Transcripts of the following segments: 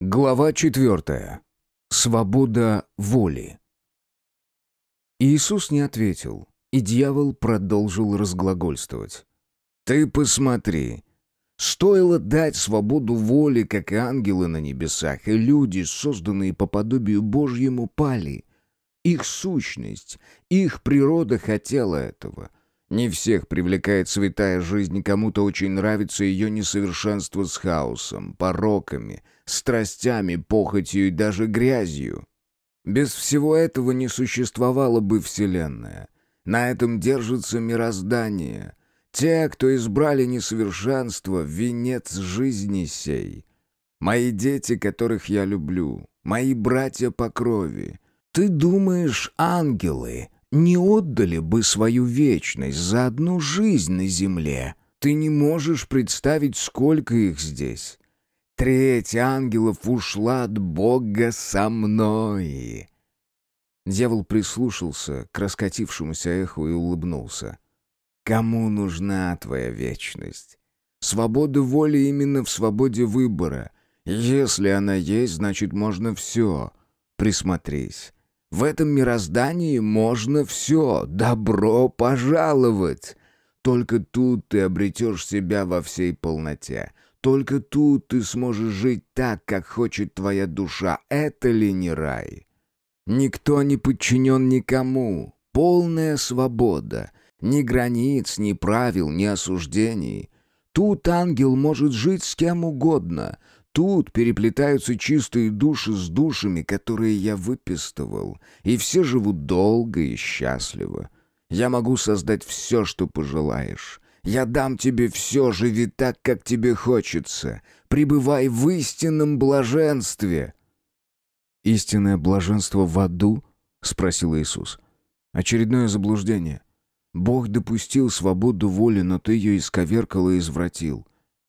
Глава четвертая. Свобода воли. Иисус не ответил, и дьявол продолжил разглагольствовать. «Ты посмотри. Стоило дать свободу воли, как и ангелы на небесах, и люди, созданные по подобию Божьему, пали. Их сущность, их природа хотела этого. Не всех привлекает святая жизнь, кому-то очень нравится ее несовершенство с хаосом, пороками, страстями, похотью и даже грязью. Без всего этого не существовало бы Вселенная. На этом держится мироздание. Те, кто избрали несовершенство, венец жизни сей. Мои дети, которых я люблю, мои братья по крови. Ты думаешь, ангелы не отдали бы свою вечность за одну жизнь на земле. Ты не можешь представить, сколько их здесь. Треть ангелов ушла от Бога со мной. Дьявол прислушался к раскатившемуся эху и улыбнулся. Кому нужна твоя вечность? Свобода воли именно в свободе выбора. Если она есть, значит можно все. Присмотрись. В этом мироздании можно все. Добро пожаловать. Только тут ты обретешь себя во всей полноте. Только тут ты сможешь жить так, как хочет твоя душа. Это ли не рай? Никто не подчинен никому. Полная свобода. Ни границ, ни правил, ни осуждений. Тут ангел может жить с кем угодно. Тут переплетаются чистые души с душами, которые я выпистывал, и все живут долго и счастливо. Я могу создать все, что пожелаешь. Я дам тебе все, живи так, как тебе хочется. Пребывай в истинном блаженстве». «Истинное блаженство в аду?» — спросил Иисус. «Очередное заблуждение. Бог допустил свободу воли, но ты ее исковеркал и извратил.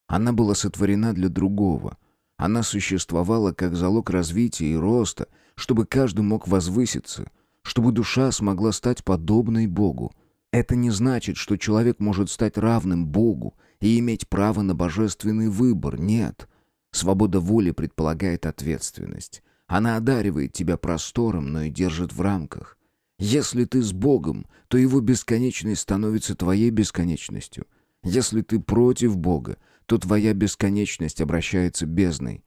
Она была сотворена для другого. Она существовала как залог развития и роста, чтобы каждый мог возвыситься, чтобы душа смогла стать подобной Богу. Это не значит, что человек может стать равным Богу и иметь право на божественный выбор. Нет. Свобода воли предполагает ответственность. Она одаривает тебя простором, но и держит в рамках. Если ты с Богом, то его бесконечность становится твоей бесконечностью. Если ты против Бога, то твоя бесконечность обращается бездной.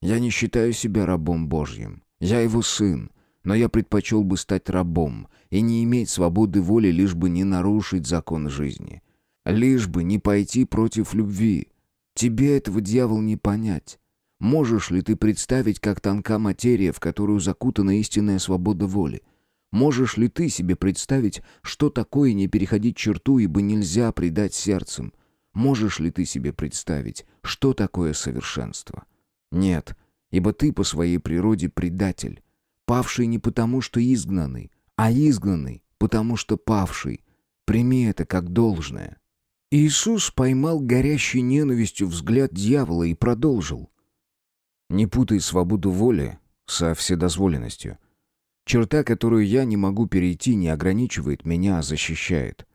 Я не считаю себя рабом Божьим. Я его сын, но я предпочел бы стать рабом и не иметь свободы воли, лишь бы не нарушить закон жизни. Лишь бы не пойти против любви. Тебе этого, дьявол, не понять. Можешь ли ты представить, как тонка материя, в которую закутана истинная свобода воли? Можешь ли ты себе представить, что такое не переходить черту, ибо нельзя предать сердцем? Можешь ли ты себе представить, что такое совершенство? Нет, ибо ты по своей природе предатель, павший не потому, что изгнанный, а изгнанный, потому что павший. Прими это как должное. Иисус поймал горящей ненавистью взгляд дьявола и продолжил. «Не путай свободу воли со вседозволенностью. Черта, которую я не могу перейти, не ограничивает меня, а защищает.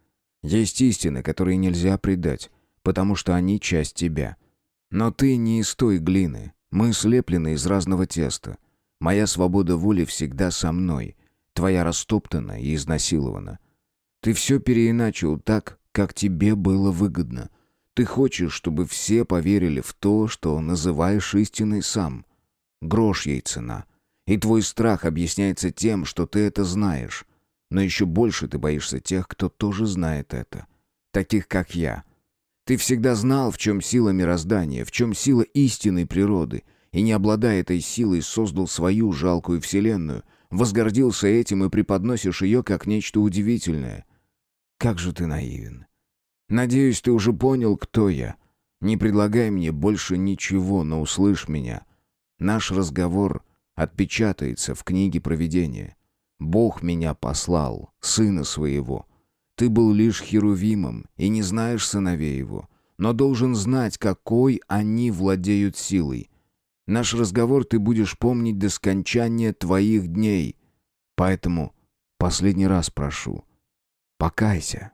Есть истины, которые нельзя предать, потому что они часть тебя. Но ты не из той глины. Мы слеплены из разного теста. Моя свобода воли всегда со мной. Твоя растоптана и изнасилована. Ты все переиначил так, как тебе было выгодно. Ты хочешь, чтобы все поверили в то, что называешь истиной сам. Грош ей цена. И твой страх объясняется тем, что ты это знаешь. Но еще больше ты боишься тех, кто тоже знает это. Таких, как я. Ты всегда знал, в чем сила мироздания, в чем сила истинной природы, и, не обладая этой силой, создал свою жалкую вселенную, возгордился этим и преподносишь ее как нечто удивительное. Как же ты наивен. Надеюсь, ты уже понял, кто я. Не предлагай мне больше ничего, но услышь меня. Наш разговор отпечатается в книге провидения. Бог меня послал, сына своего, ты был лишь херувимом и не знаешь сыновей его, но должен знать, какой они владеют силой. Наш разговор ты будешь помнить до скончания твоих дней. Поэтому последний раз прошу, покайся».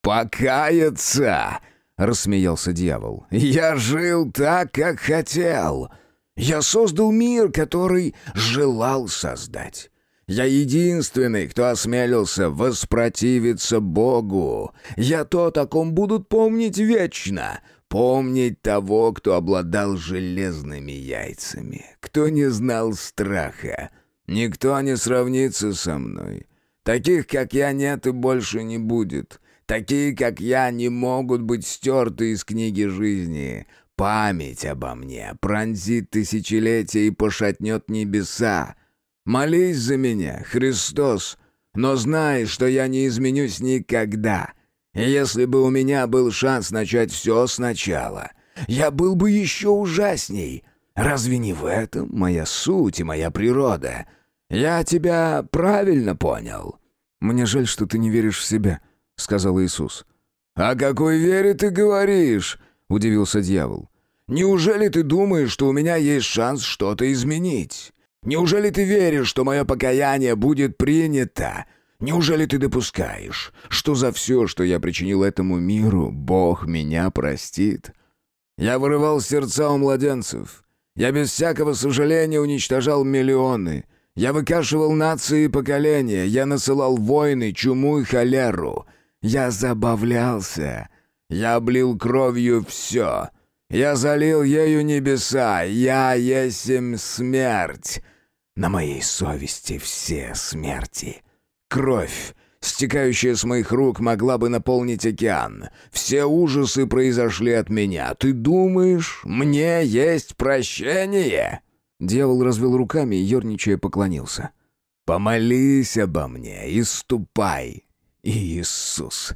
«Покаяться!» — рассмеялся дьявол. «Я жил так, как хотел. Я создал мир, который желал создать. Я единственный, кто осмелился воспротивиться Богу. Я то, о ком будут помнить вечно. Помнить того, кто обладал железными яйцами, кто не знал страха. Никто не сравнится со мной. Таких, как я, нет и больше не будет. Такие, как я, не могут быть стерты из книги жизни. Память обо мне пронзит тысячелетия и пошатнет небеса. Молись за меня, Христос, но знай, что я не изменюсь никогда. Если бы у меня был шанс начать все сначала, я был бы еще ужасней. Разве не в этом моя суть и моя природа? Я тебя правильно понял?» «Мне жаль, что ты не веришь в себя», — сказал Иисус. «О какой вере ты говоришь?» — удивился дьявол. «Неужели ты думаешь, что у меня есть шанс что-то изменить? Неужели ты веришь, что мое покаяние будет принято? Неужели ты допускаешь, что за все, что я причинил этому миру, Бог меня простит? Я вырывал сердца у младенцев. Я без всякого сожаления уничтожал миллионы. Я выкашивал нации и поколения. Я насылал войны, чуму и холеру. Я забавлялся. Я облил кровью все. Я залил ею небеса, я есмь смерть. На моей совести все смерти. Кровь, стекающая с моих рук, могла бы наполнить океан. Все ужасы произошли от меня. Ты думаешь, мне есть прощение?» Дьявол развел руками и, ерничая, поклонился. «Помолись обо мне и ступай, Иисус.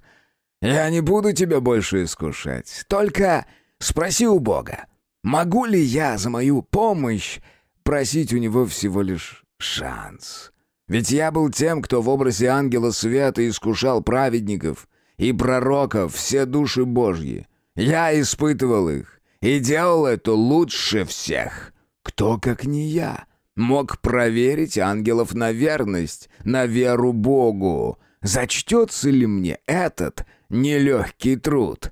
Я не буду тебя больше искушать. Только Спроси у Бога, могу ли я за мою помощь просить у него всего лишь шанс? Ведь я был тем, кто в образе ангела света искушал праведников и пророков все души Божьи. Я испытывал их и делал это лучше всех. Кто, как не я, мог проверить ангелов на верность, на веру Богу? Зачтется ли мне этот нелегкий труд?»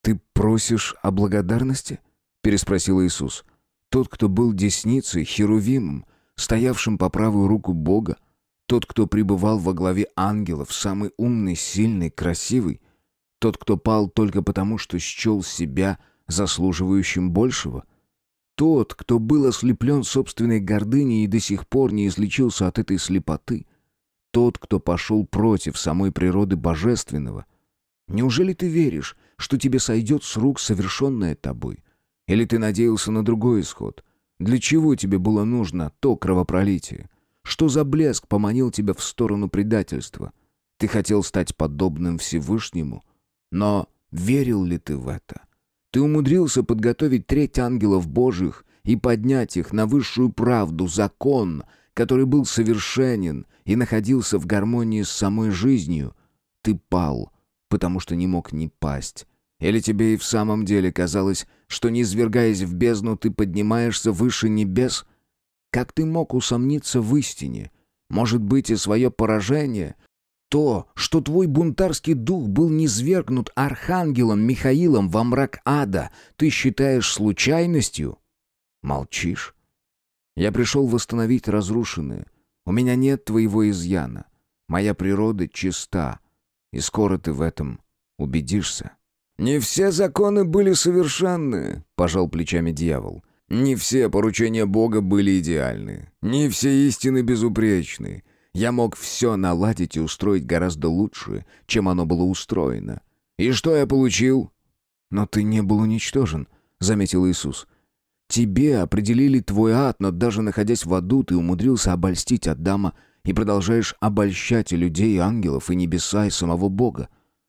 «Ты просишь о благодарности?» — переспросил Иисус. «Тот, кто был десницей, херувимом, стоявшим по правую руку Бога, тот, кто пребывал во главе ангелов, самый умный, сильный, красивый, тот, кто пал только потому, что счел себя заслуживающим большего, тот, кто был ослеплен собственной гордыней и до сих пор не излечился от этой слепоты, тот, кто пошел против самой природы божественного. Неужели ты веришь, что тебе сойдет с рук совершенное тобой? Или ты надеялся на другой исход? Для чего тебе было нужно то кровопролитие? Что за блеск поманил тебя в сторону предательства? Ты хотел стать подобным Всевышнему? Но верил ли ты в это? Ты умудрился подготовить треть ангелов Божьих и поднять их на высшую правду, закон, который был совершенен и находился в гармонии с самой жизнью. Ты пал, потому что не мог не пасть, или тебе и в самом деле казалось, что, не извергаясь в бездну, ты поднимаешься выше небес? Как ты мог усомниться в истине? Может быть, и свое поражение? То, что твой бунтарский дух был низвергнут архангелом Михаилом во мрак ада, ты считаешь случайностью? Молчишь? Я пришел восстановить разрушенное. У меня нет твоего изъяна. Моя природа чиста, и скоро ты в этом убедишься. «Не все законы были совершенны», — пожал плечами дьявол. «Не все поручения Бога были идеальны. Не все истины безупречны. Я мог все наладить и устроить гораздо лучше, чем оно было устроено. И что я получил?» «Но ты не был уничтожен», — заметил Иисус. «Тебе определили твой ад, но даже находясь в аду, ты умудрился обольстить Адама и продолжаешь обольщать и людей, и ангелов, и небеса, и самого Бога.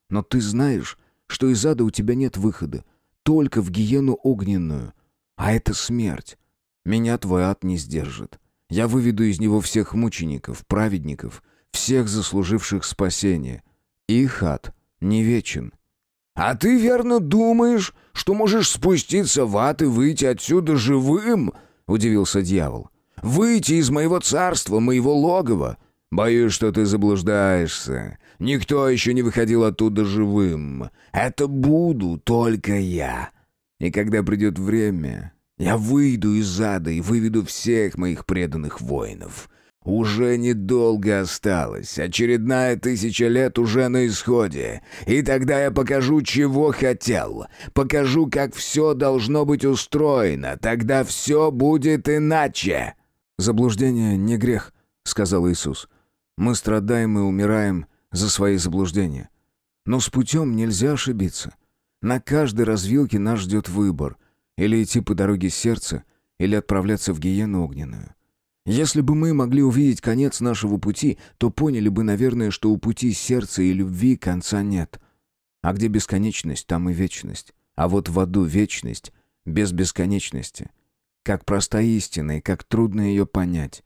Но ты знаешь, что из ада у тебя нет выхода, только в гиену огненную. А это смерть. Меня твой ад не сдержит. Я выведу из него всех мучеников, праведников, всех заслуживших спасения. Их ад не вечен. «А ты верно думаешь, что можешь спуститься в ад и выйти отсюда живым?» — удивился дьявол. «Выйти из моего царства, моего логова? Боюсь, что ты заблуждаешься. Никто еще не выходил оттуда живым. Это буду только я. И когда придет время, Я выйду из ада и выведу всех моих преданных воинов. Уже недолго осталось, очередная тысяча лет уже на исходе. И тогда я покажу, чего хотел. Покажу, как все должно быть устроено. Тогда все будет иначе. «Заблуждение не грех», — сказал Иисус. «Мы страдаем и умираем за свои заблуждения. Но с путем нельзя ошибиться. На каждой развилке нас ждет выбор. Или идти по дороге сердца, или отправляться в гиену огненную. Если бы мы могли увидеть конец нашего пути, то поняли бы, наверное, что у пути сердца и любви конца нет. А где бесконечность, там и вечность. А вот в аду вечность без бесконечности. Как проста истина и как трудно ее понять.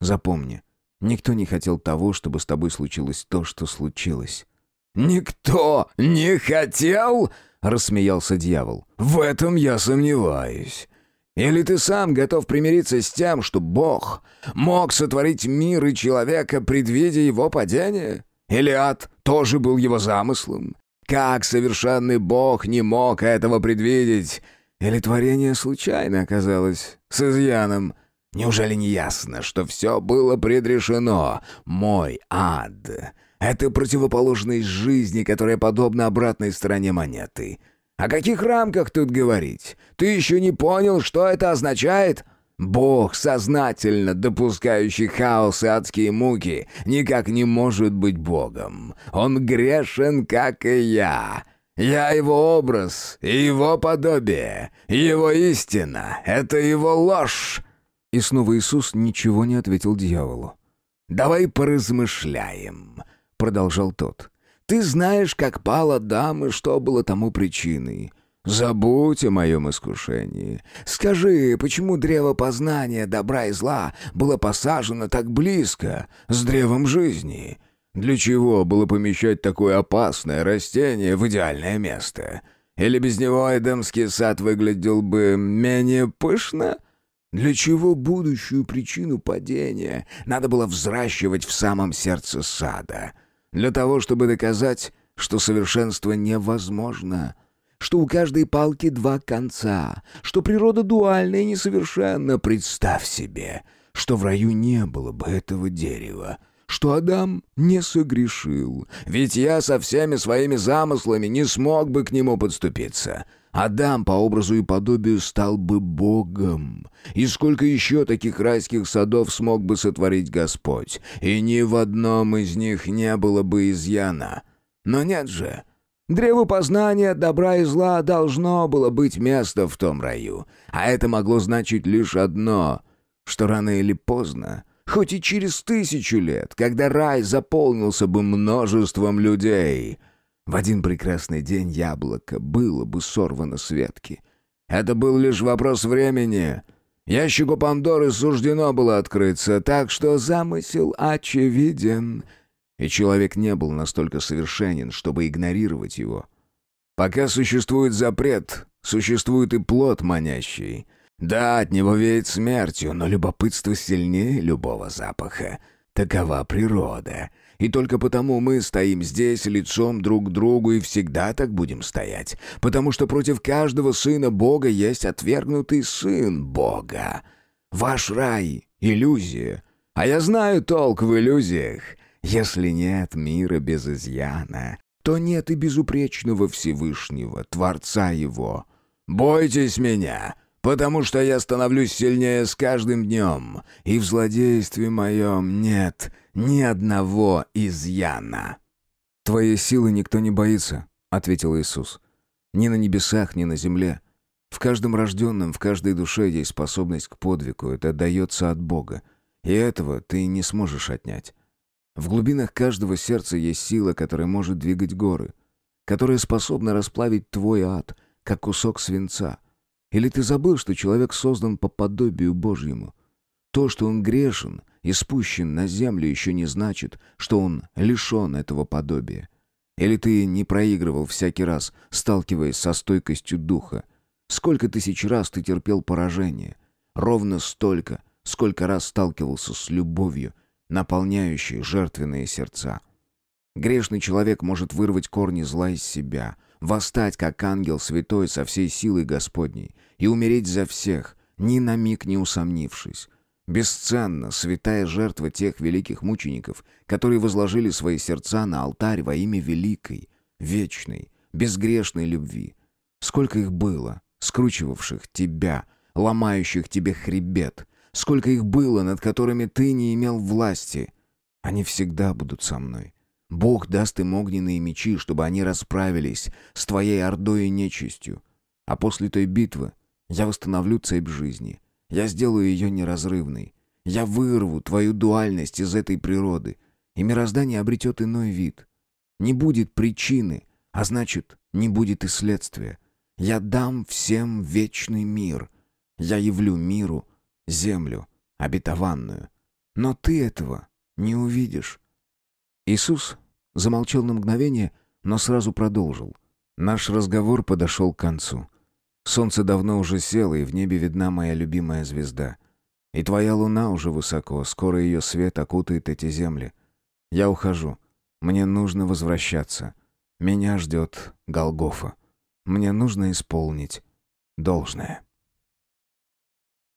Запомни, никто не хотел того, чтобы с тобой случилось то, что случилось. «Никто не хотел?» — рассмеялся дьявол. «В этом я сомневаюсь. Или ты сам готов примириться с тем, что Бог мог сотворить мир и человека, предвидя его падение? Или ад тоже был его замыслом? Как совершенный Бог не мог этого предвидеть? Или творение случайно оказалось с изъяном? Неужели не ясно, что все было предрешено? Мой ад — это противоположность жизни, которая подобна обратной стороне монеты — о каких рамках тут говорить? Ты еще не понял, что это означает? Бог, сознательно допускающий хаос и адские муки, никак не может быть Богом. Он грешен, как и я. Я его образ его подобие. Его истина — это его ложь. И снова Иисус ничего не ответил дьяволу. «Давай поразмышляем», — продолжал тот. Ты знаешь, как пала дама что было тому причиной. Забудь о моем искушении. Скажи, почему древо познания добра и зла было посажено так близко с древом жизни? Для чего было помещать такое опасное растение в идеальное место? Или без него Эдемский сад выглядел бы менее пышно?» Для чего будущую причину падения надо было взращивать в самом сердце сада? Для того, чтобы доказать, что совершенство невозможно, что у каждой палки два конца, что природа дуальна и несовершенна. Представь себе, что в раю не было бы этого дерева, что Адам не согрешил, ведь я со всеми своими замыслами не смог бы к нему подступиться». Адам по образу и подобию стал бы Богом. И сколько еще таких райских садов смог бы сотворить Господь, и ни в одном из них не было бы изъяна. Но нет же. Древу познания добра и зла должно было быть место в том раю. А это могло значить лишь одно, что рано или поздно, хоть и через тысячу лет, когда рай заполнился бы множеством людей — в один прекрасный день яблоко было бы сорвано с ветки. Это был лишь вопрос времени. Ящику Пандоры суждено было открыться, так что замысел очевиден. И человек не был настолько совершенен, чтобы игнорировать его. Пока существует запрет, существует и плод манящий. Да, от него веет смертью, но любопытство сильнее любого запаха. Такова природа. И только потому мы стоим здесь лицом друг к другу и всегда так будем стоять. Потому что против каждого сына Бога есть отвергнутый сын Бога. Ваш рай — иллюзия. А я знаю толк в иллюзиях. Если нет мира без изъяна, то нет и безупречного Всевышнего, Творца Его. Бойтесь меня, потому что я становлюсь сильнее с каждым днем, и в злодействе моем нет ни одного изъяна». «Твоей силы никто не боится», — ответил Иисус. «Ни на небесах, ни на земле. В каждом рожденном, в каждой душе есть способность к подвигу. Это дается от Бога. И этого ты не сможешь отнять. В глубинах каждого сердца есть сила, которая может двигать горы, которая способна расплавить твой ад, как кусок свинца. Или ты забыл, что человек создан по подобию Божьему? То, что он грешен и спущен на землю, еще не значит, что он лишен этого подобия. Или ты не проигрывал всякий раз, сталкиваясь со стойкостью духа? Сколько тысяч раз ты терпел поражение? Ровно столько, сколько раз сталкивался с любовью, наполняющей жертвенные сердца. Грешный человек может вырвать корни зла из себя, восстать, как ангел святой со всей силой Господней, и умереть за всех, ни на миг не усомнившись. Бесценна святая жертва тех великих мучеников, которые возложили свои сердца на алтарь во имя великой, вечной, безгрешной любви. Сколько их было, скручивавших тебя, ломающих тебе хребет, сколько их было, над которыми ты не имел власти. Они всегда будут со мной. Бог даст им огненные мечи, чтобы они расправились с твоей ордой и нечистью. А после той битвы я восстановлю цепь жизни. Я сделаю ее неразрывной. Я вырву твою дуальность из этой природы, и мироздание обретет иной вид. Не будет причины, а значит, не будет и следствия. Я дам всем вечный мир. Я явлю миру землю обетованную. Но ты этого не увидишь. Иисус замолчал на мгновение, но сразу продолжил. Наш разговор подошел к концу. Солнце давно уже село, и в небе видна моя любимая звезда. И твоя луна уже высоко, скоро ее свет окутает эти земли. Я ухожу. Мне нужно возвращаться. Меня ждет Голгофа. Мне нужно исполнить должное.